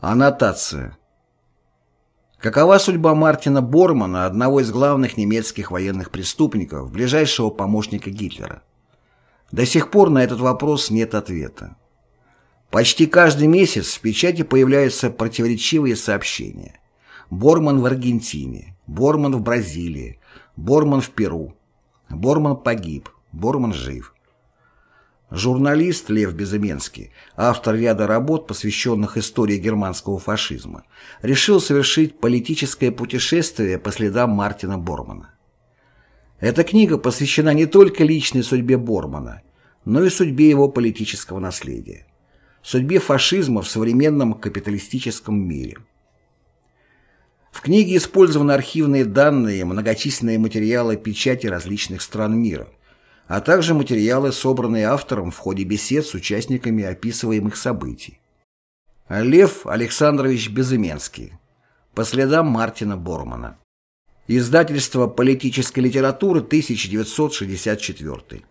Аннотация. Какова судьба Мартина Бормана, одного из главных немецких военных преступников, ближайшего помощника Гитлера? До сих пор на этот вопрос нет ответа. Почти каждый месяц в печати появляются противоречивые сообщения. Борман в Аргентине, Борман в Бразилии, Борман в Перу, Борман погиб, Борман жив. Журналист Лев Безыменский, автор ряда работ, посвященных истории германского фашизма, решил совершить политическое путешествие по следам Мартина Бормана. Эта книга посвящена не только личной судьбе Бормана, но и судьбе его политического наследия, судьбе фашизма в современном капиталистическом мире. В книге использованы архивные данные, многочисленные материалы печати различных стран мира – а также материалы, собранные автором в ходе бесед с участниками описываемых событий. Лев Александрович Безыменский. По следам Мартина Бормана. Издательство политической литературы 1964.